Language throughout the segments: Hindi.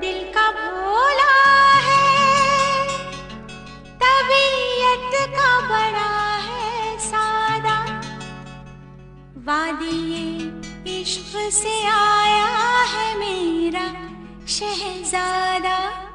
दिल का भोला है, तबीयत का बड़ा है सादा। वादी इश्क से आया है मेरा शहजादा।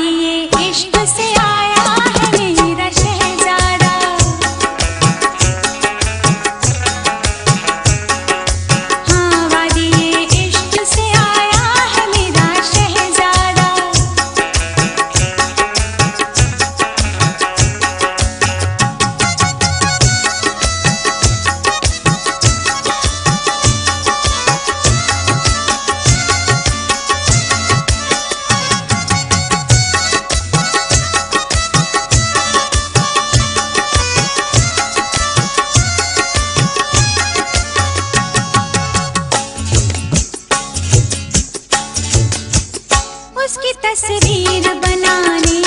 दिए इश्क से आ तस्वीर बनाने